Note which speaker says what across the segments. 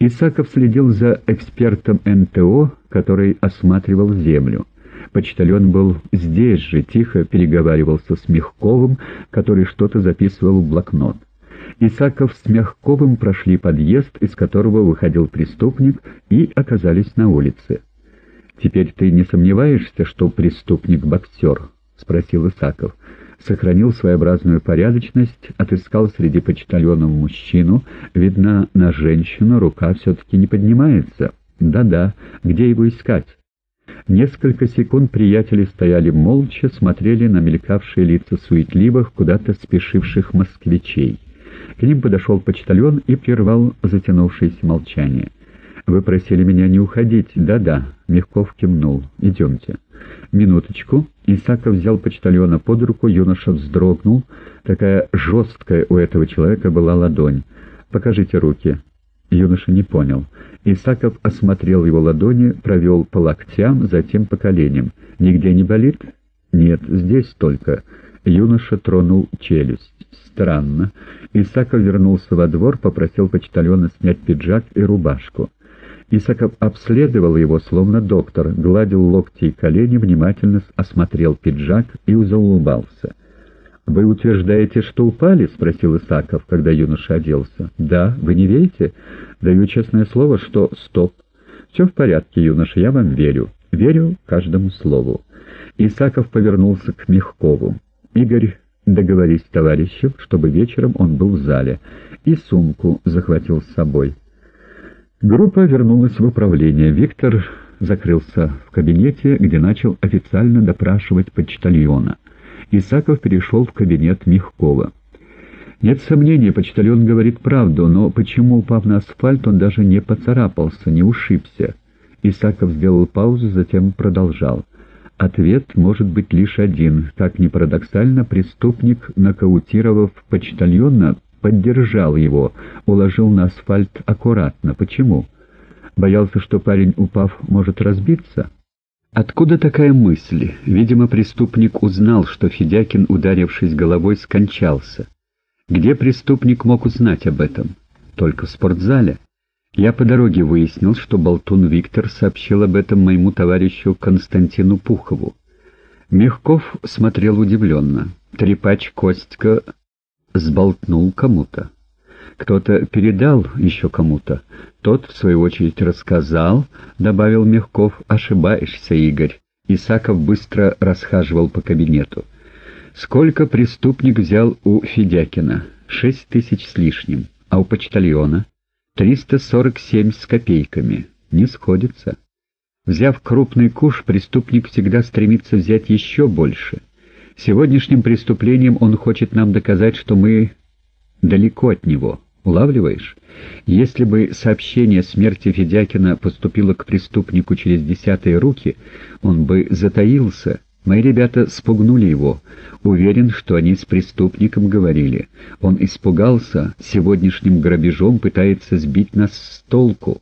Speaker 1: Исаков следил за экспертом НТО, который осматривал землю. Почтальон был здесь же, тихо переговаривался с Мягковым, который что-то записывал в блокнот. Исаков с Мягковым прошли подъезд, из которого выходил преступник, и оказались на улице. «Теперь ты не сомневаешься, что преступник — боксер?» — спросил Исаков. Сохранил своеобразную порядочность, отыскал среди почтальонов мужчину. Видно, на женщину рука все-таки не поднимается. Да-да, где его искать? Несколько секунд приятели стояли молча, смотрели на мелькавшие лица суетливых, куда-то спешивших москвичей. К ним подошел почтальон и прервал затянувшееся молчание. «Вы просили меня не уходить?» «Да-да», — Мягков кивнул. «Идемте». «Минуточку». Исаков взял почтальона под руку, юноша вздрогнул. Такая жесткая у этого человека была ладонь. «Покажите руки». Юноша не понял. Исаков осмотрел его ладони, провел по локтям, затем по коленям. «Нигде не болит?» «Нет, здесь только». Юноша тронул челюсть. «Странно». Исаков вернулся во двор, попросил почтальона снять пиджак и рубашку. Исаков обследовал его, словно доктор, гладил локти и колени, внимательно осмотрел пиджак и заулыбался. «Вы утверждаете, что упали?» — спросил Исаков, когда юноша оделся. «Да. Вы не верите?» «Даю честное слово, что... Стоп. Все в порядке, юноша, я вам верю. Верю каждому слову». Исаков повернулся к Мягкову. «Игорь, договорись с товарищем, чтобы вечером он был в зале, и сумку захватил с собой». Группа вернулась в управление. Виктор закрылся в кабинете, где начал официально допрашивать почтальона. Исаков перешел в кабинет Мягкова. Нет сомнения, почтальон говорит правду, но почему, упав на асфальт, он даже не поцарапался, не ушибся? Исаков сделал паузу, затем продолжал. Ответ может быть лишь один. Как ни парадоксально, преступник, нокаутировав почтальона, поддержал его, уложил на асфальт аккуратно. Почему? Боялся, что парень, упав, может разбиться? Откуда такая мысль? Видимо, преступник узнал, что Федякин, ударившись головой, скончался. Где преступник мог узнать об этом? Только в спортзале. Я по дороге выяснил, что болтун Виктор сообщил об этом моему товарищу Константину Пухову. Мягков смотрел удивленно. Трепач Костька сболтнул кому-то. Кто-то передал еще кому-то. Тот, в свою очередь, рассказал, — добавил Мягков, — ошибаешься, Игорь. Исаков быстро расхаживал по кабинету. Сколько преступник взял у Федякина? Шесть тысяч с лишним. А у почтальона? Триста сорок семь с копейками. Не сходится. Взяв крупный куш, преступник всегда стремится взять еще больше. Сегодняшним преступлением он хочет нам доказать, что мы далеко от него. Улавливаешь? Если бы сообщение смерти Федякина поступило к преступнику через десятые руки, он бы затаился. Мои ребята спугнули его. Уверен, что они с преступником говорили. Он испугался, сегодняшним грабежом пытается сбить нас с толку.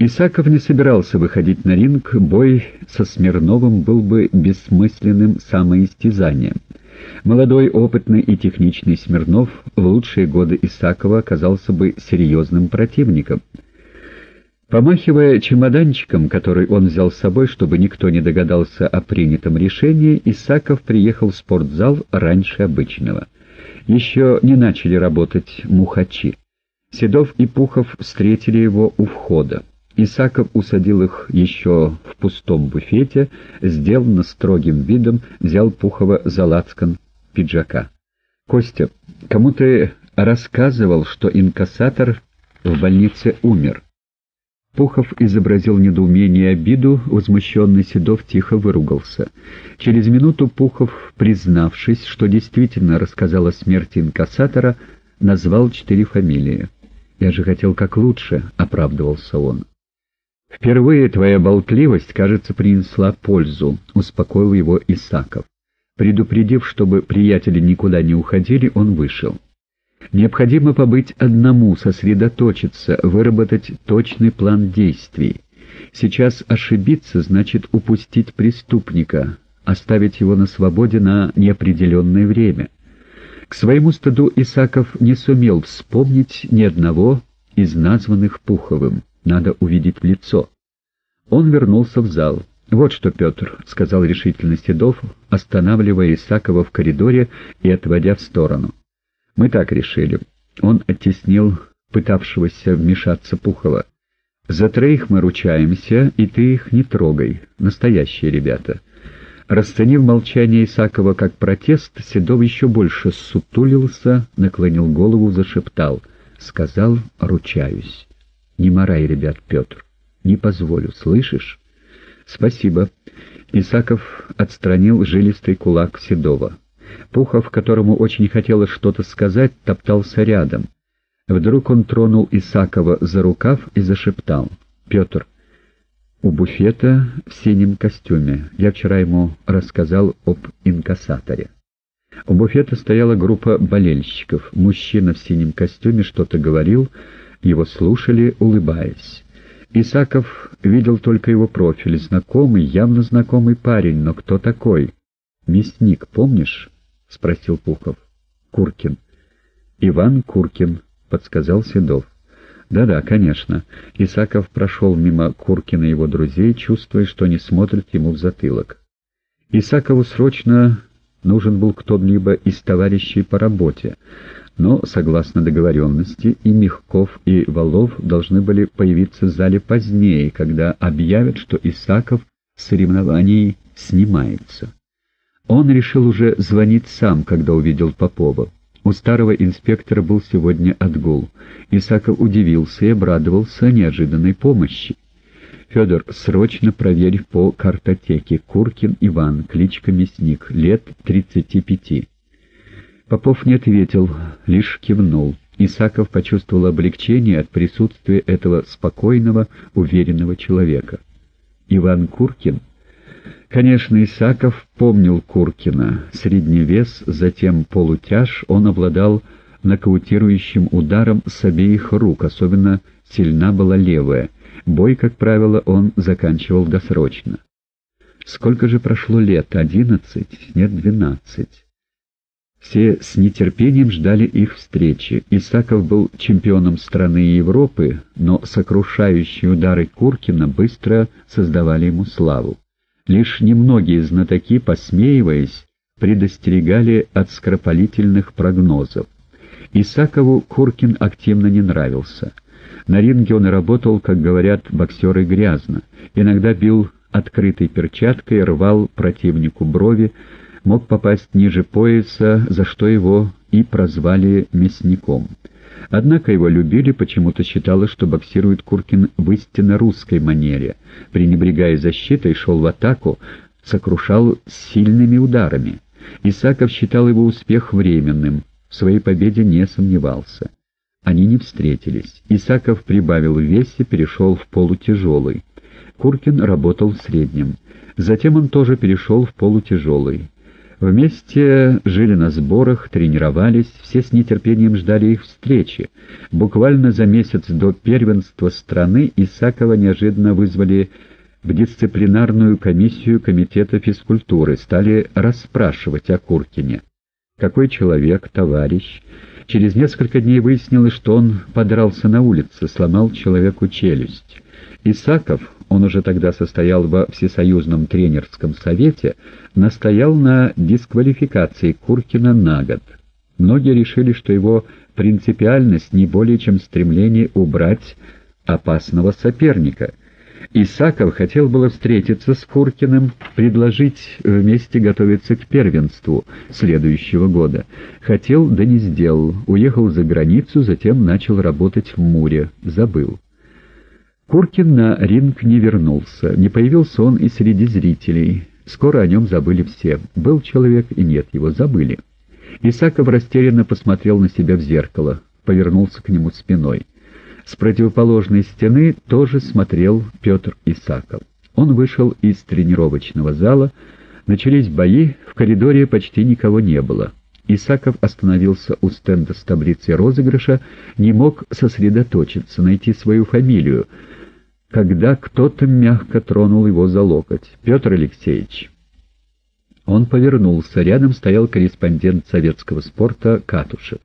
Speaker 1: Исаков не собирался выходить на ринг, бой со Смирновым был бы бессмысленным самоистязанием. Молодой, опытный и техничный Смирнов в лучшие годы Исакова оказался бы серьезным противником. Помахивая чемоданчиком, который он взял с собой, чтобы никто не догадался о принятом решении, Исаков приехал в спортзал раньше обычного. Еще не начали работать мухачи. Седов и Пухов встретили его у входа. Исаков усадил их еще в пустом буфете, сделанно строгим видом, взял Пухова за лацкан пиджака. «Костя, кому ты рассказывал, что инкассатор в больнице умер?» Пухов изобразил недоумение и обиду, возмущенный Седов тихо выругался. Через минуту Пухов, признавшись, что действительно рассказал о смерти инкассатора, назвал четыре фамилии. «Я же хотел как лучше», — оправдывался он. «Впервые твоя болтливость, кажется, принесла пользу», — успокоил его Исаков. Предупредив, чтобы приятели никуда не уходили, он вышел. Необходимо побыть одному, сосредоточиться, выработать точный план действий. Сейчас ошибиться значит упустить преступника, оставить его на свободе на неопределенное время. К своему стыду Исаков не сумел вспомнить ни одного из названных Пуховым. Надо увидеть лицо. Он вернулся в зал. «Вот что, Петр», — сказал решительно Седов, останавливая Исакова в коридоре и отводя в сторону. «Мы так решили». Он оттеснил пытавшегося вмешаться Пухова. «За троих мы ручаемся, и ты их не трогай. Настоящие ребята». Расценив молчание Исакова как протест, Седов еще больше сутулился, наклонил голову, зашептал. Сказал, ручаюсь. «Не морай, ребят, Петр. Не позволю, слышишь?» «Спасибо». Исаков отстранил жилистый кулак Седова. Пухов, которому очень хотелось что-то сказать, топтался рядом. Вдруг он тронул Исакова за рукав и зашептал. «Петр, у буфета в синем костюме. Я вчера ему рассказал об инкассаторе». У буфета стояла группа болельщиков. Мужчина в синем костюме что-то говорил, его слушали, улыбаясь. Исаков видел только его профиль, знакомый, явно знакомый парень, но кто такой? «Мясник, помнишь?» — спросил Пухов. «Куркин». «Иван Куркин», — подсказал Седов. «Да-да, конечно». Исаков прошел мимо Куркина и его друзей, чувствуя, что они смотрят ему в затылок. Исакову срочно нужен был кто-либо из товарищей по работе, но, согласно договоренности, и Мягков, и Валов должны были появиться в зале позднее, когда объявят, что Исаков с соревнований снимается. Он решил уже звонить сам, когда увидел Попова. У старого инспектора был сегодня отгул. Исаков удивился и обрадовался неожиданной помощи. «Федор, срочно проверь по картотеке. Куркин Иван, кличка Мясник, лет тридцати пяти». Попов не ответил, лишь кивнул. Исаков почувствовал облегчение от присутствия этого спокойного, уверенного человека. Иван Куркин? Конечно, Исаков помнил Куркина. Средний вес, затем полутяж, он обладал нокаутирующим ударом с обеих рук, особенно сильна была левая. Бой, как правило, он заканчивал досрочно. Сколько же прошло лет? Одиннадцать? Нет, двенадцать. Все с нетерпением ждали их встречи. Исаков был чемпионом страны и Европы, но сокрушающие удары Куркина быстро создавали ему славу. Лишь немногие знатоки, посмеиваясь, предостерегали от скоропалительных прогнозов. Исакову Куркин активно не нравился. На ринге он работал, как говорят боксеры, грязно. Иногда бил открытой перчаткой, рвал противнику брови, мог попасть ниже пояса, за что его и прозвали «мясником». Однако его любили, почему-то считалось, что боксирует Куркин в истинно русской манере. Пренебрегая защитой, шел в атаку, сокрушал сильными ударами. Исаков считал его успех временным, в своей победе не сомневался. Они не встретились. Исаков прибавил в весе, перешел в полутяжелый. Куркин работал в среднем. Затем он тоже перешел в полутяжелый. Вместе жили на сборах, тренировались, все с нетерпением ждали их встречи. Буквально за месяц до первенства страны Исакова неожиданно вызвали в дисциплинарную комиссию Комитета физкультуры, стали расспрашивать о Куркине. Какой человек, товарищ? Через несколько дней выяснилось, что он подрался на улице, сломал человеку челюсть. Исаков, он уже тогда состоял во Всесоюзном тренерском совете, настоял на дисквалификации Куркина на год. Многие решили, что его принципиальность не более чем стремление убрать опасного соперника. Исаков хотел было встретиться с Куркиным, предложить вместе готовиться к первенству следующего года. Хотел, да не сделал. Уехал за границу, затем начал работать в Муре. Забыл. Куркин на ринг не вернулся, не появился он и среди зрителей. Скоро о нем забыли все. Был человек и нет его, забыли. Исаков растерянно посмотрел на себя в зеркало, повернулся к нему спиной. С противоположной стены тоже смотрел Петр Исаков. Он вышел из тренировочного зала, начались бои, в коридоре почти никого не было. Исаков остановился у стенда с таблицей розыгрыша, не мог сосредоточиться, найти свою фамилию — когда кто-то мягко тронул его за локоть. «Петр Алексеевич». Он повернулся. Рядом стоял корреспондент советского спорта Катушев.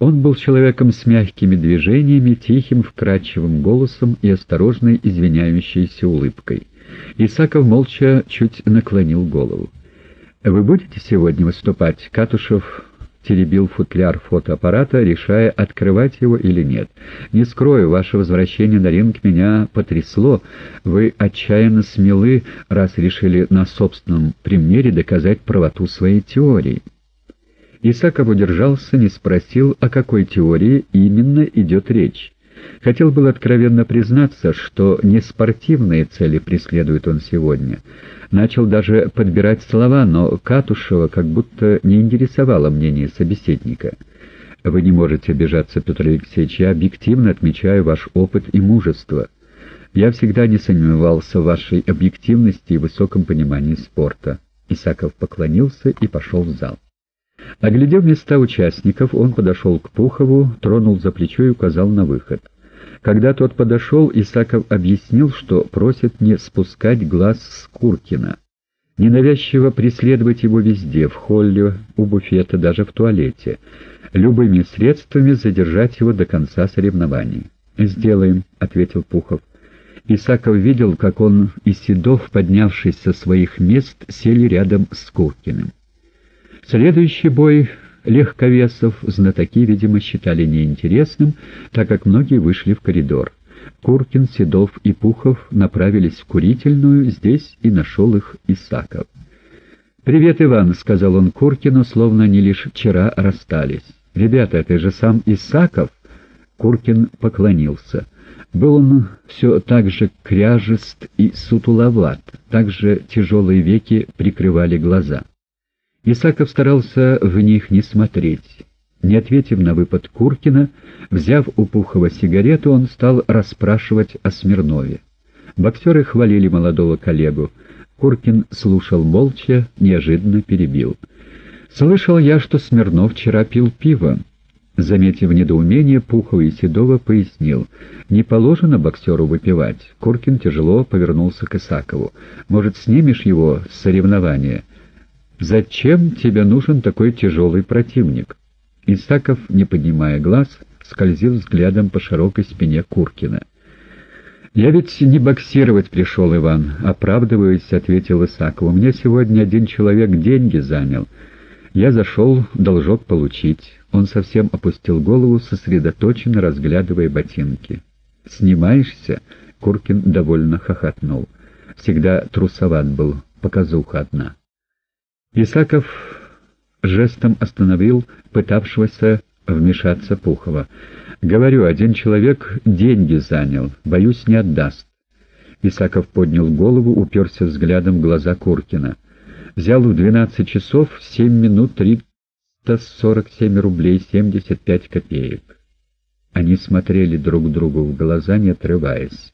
Speaker 1: Он был человеком с мягкими движениями, тихим, вкрадчивым голосом и осторожной, извиняющейся улыбкой. Исаков молча чуть наклонил голову. «Вы будете сегодня выступать?» Катушев теребил футляр фотоаппарата, решая, открывать его или нет. «Не скрою, ваше возвращение на ринг меня потрясло. Вы отчаянно смелы, раз решили на собственном примере доказать правоту своей теории». Исаков удержался, не спросил, о какой теории именно идет речь. Хотел был откровенно признаться, что не спортивные цели преследует он сегодня. Начал даже подбирать слова, но Катушева как будто не интересовало мнение собеседника. «Вы не можете обижаться, Петр Алексеевич, я объективно отмечаю ваш опыт и мужество. Я всегда не сомневался в вашей объективности и высоком понимании спорта». Исаков поклонился и пошел в зал. Оглядев места участников, он подошел к Пухову, тронул за плечо и указал на выход. Когда тот подошел, Исаков объяснил, что просит не спускать глаз с Куркина, ненавязчиво преследовать его везде, в холле, у буфета, даже в туалете, любыми средствами задержать его до конца соревнований. «Сделаем», — ответил Пухов. Исаков видел, как он и Седов, поднявшись со своих мест, сели рядом с Куркиным. Следующий бой легковесов знатоки, видимо, считали неинтересным, так как многие вышли в коридор. Куркин, Седов и Пухов направились в курительную, здесь и нашел их Исаков. «Привет, Иван», — сказал он Куркину, словно они лишь вчера расстались. «Ребята, ты же сам Исаков?» Куркин поклонился. Был он все так же кряжест и сутуловат, так же тяжелые веки прикрывали глаза. Исаков старался в них не смотреть. Не ответив на выпад Куркина, взяв у Пухова сигарету, он стал расспрашивать о Смирнове. Боксеры хвалили молодого коллегу. Куркин слушал молча, неожиданно перебил. «Слышал я, что Смирнов вчера пил пиво». Заметив недоумение, Пухова и Седова пояснил. «Не положено боксеру выпивать». Куркин тяжело повернулся к Исакову. «Может, снимешь его с соревнования?» «Зачем тебе нужен такой тяжелый противник?» Исаков, не поднимая глаз, скользил взглядом по широкой спине Куркина. «Я ведь не боксировать пришел, Иван», — оправдываясь, ответил Исакову. «Мне сегодня один человек деньги занял. Я зашел должок получить». Он совсем опустил голову, сосредоточенно разглядывая ботинки. «Снимаешься?» — Куркин довольно хохотнул. «Всегда трусоват был, показуха одна». Исаков жестом остановил пытавшегося вмешаться Пухова. «Говорю, один человек деньги занял, боюсь, не отдаст». Исаков поднял голову, уперся взглядом в глаза Куркина. Взял в двенадцать часов семь минут триста сорок семь рублей семьдесят пять копеек. Они смотрели друг другу в глаза, не отрываясь.